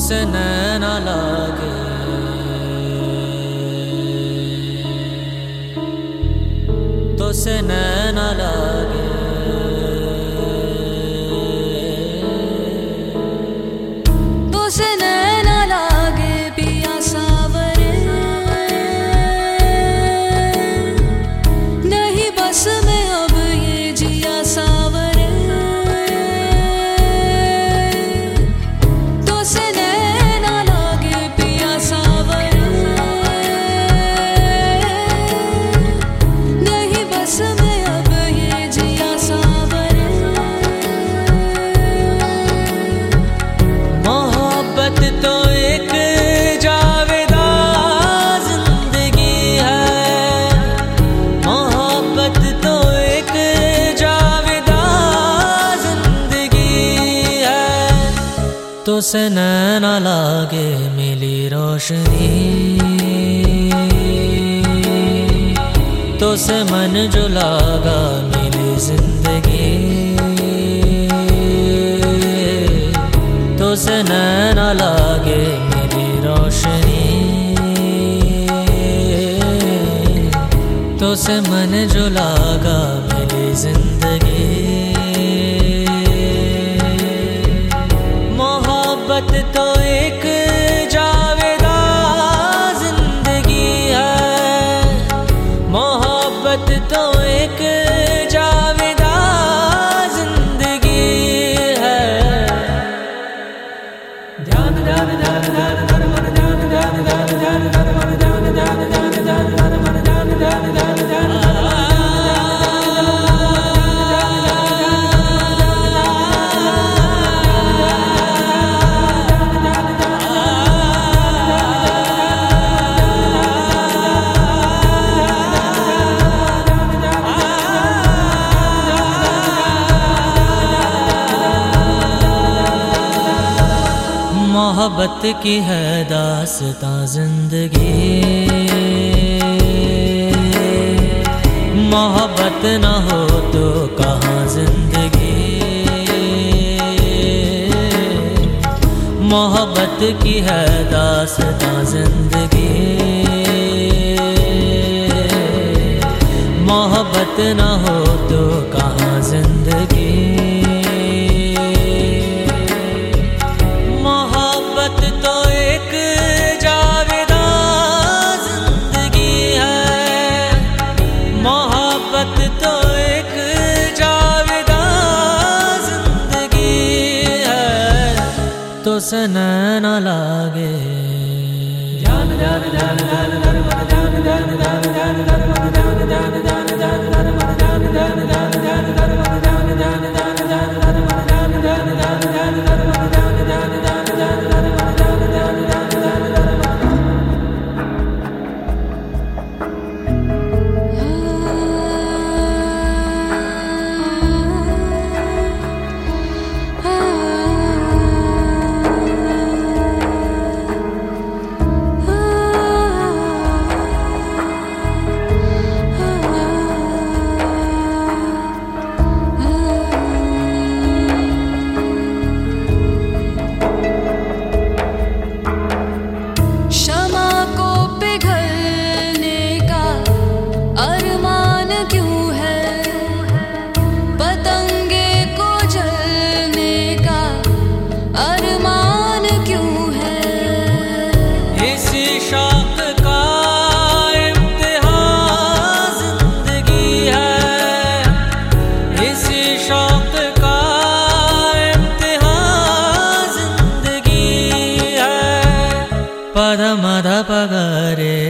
से नैना लागे तो से नैना से नैना लागे मिली रोशनी। तो से मन जो लागा मिली ज़िंदगी। तो से नैना लागे मिली रोशनी। तो से मन जो लागा मिली ज़िंदगी। मोहब्बत की है दासता ज़िंदगी। मोहब्बत ना हो तो कहाँ ज़िंदगी? मोहब्बत की है दासता ज़िंदगी। मोहब्बत ना हो तो कहाँ ज़िंदगी? सन न लागे।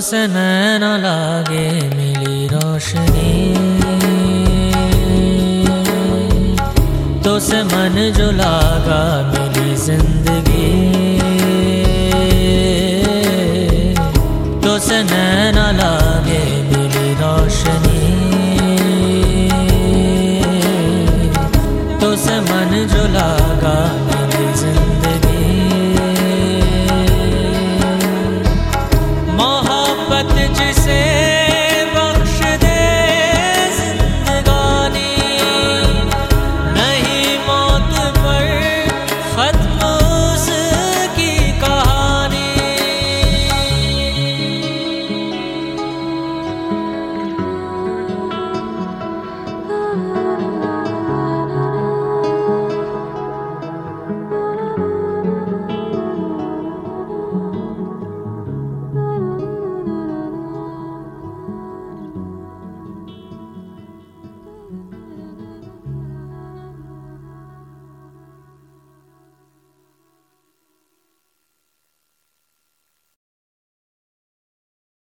से न लागे मिली रोशनी। तो से मन जो लागा मिली ज़िंदगी। तो से नैना